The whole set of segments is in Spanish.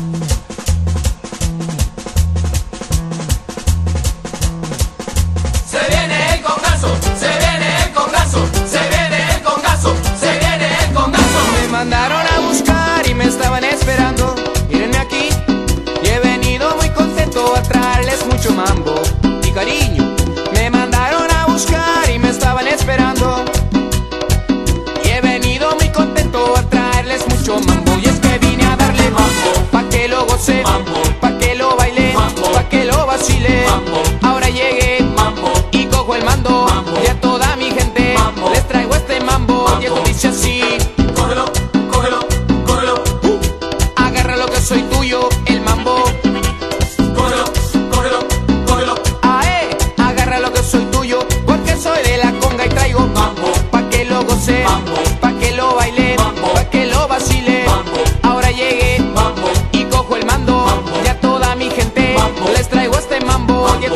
Bye. Say.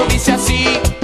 dice así.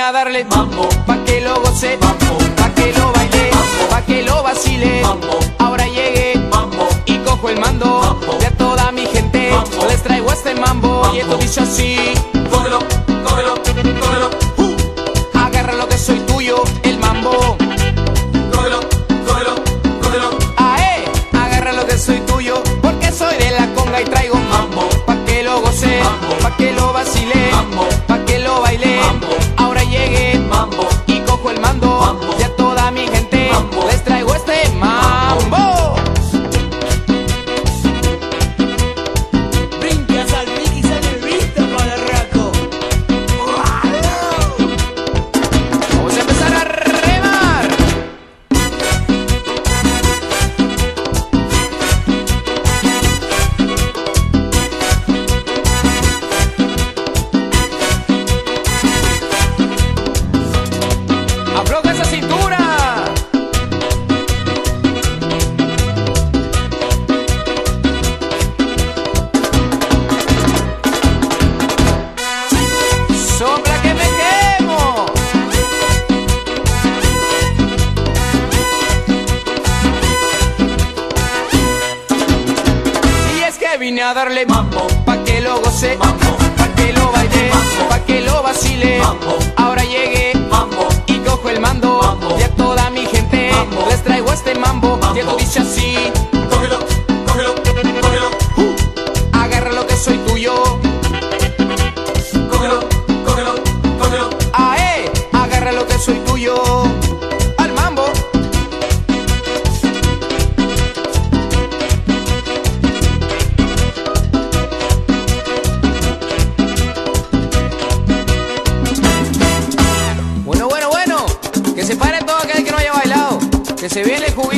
a darle. Mambo, pa' que lo goce, pa' que lo baile, pa' que lo vacile. Ahora llegué. Mambo, y cojo el mando de a toda mi gente, les traigo este mambo, y esto dice así, cógelo, cógelo, cógelo, uh, agarra lo que soy tuyo, el mambo. Cógelo, cógelo, cógelo. Ae, ah, eh. agarra lo que soy tuyo, porque soy de la conga y traigo mambo, pa' que lo goce, mambo, pa' que lo vine a darle mambo, pa' que lo goce, mambo, pa' que lo baile, mambo, pa' que lo vacile. Mambo. Se viene juguete.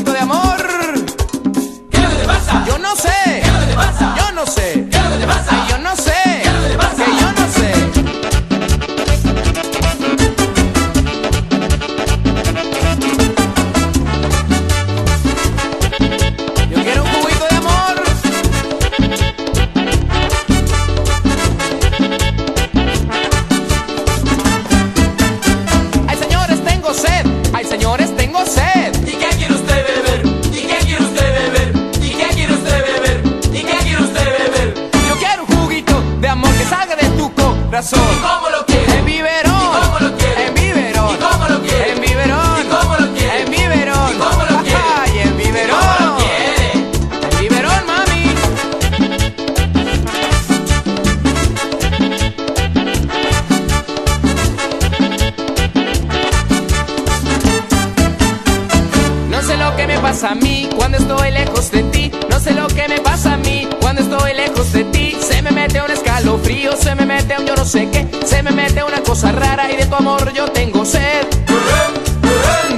sé qué. Se me mete una cosa rara y de tu amor yo tengo sed.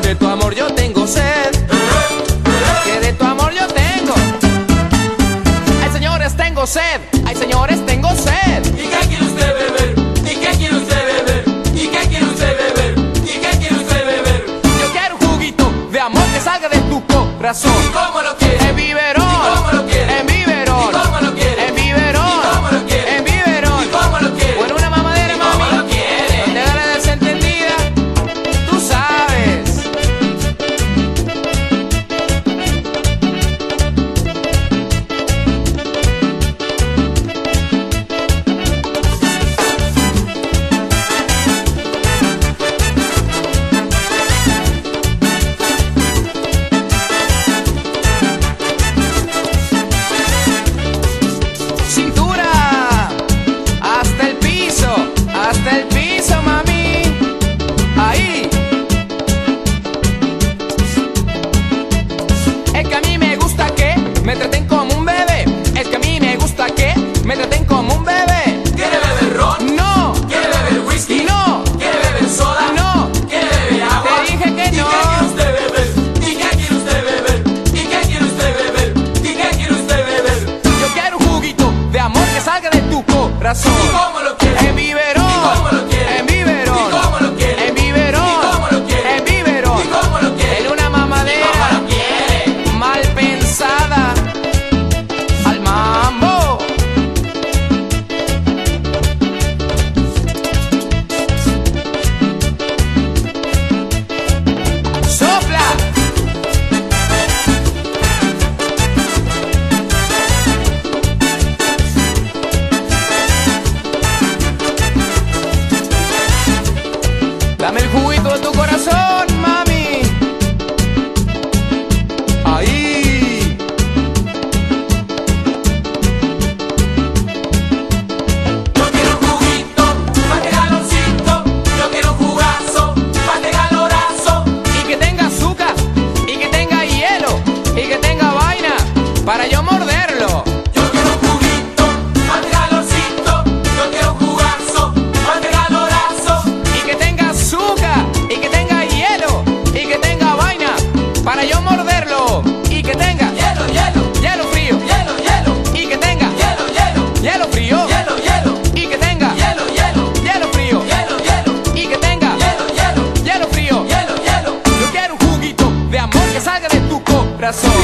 De tu amor yo tengo sed. Que de tu amor yo tengo. Ay, señores, tengo sed. Ay, señores, tengo sed. ¿Y qué quiere usted beber? ¿Y qué quiere usted beber? ¿Y qué quiere usted beber? ¿Y qué quiere usted beber? Yo quiero un juguito de amor que salga de tu corazón. corazón.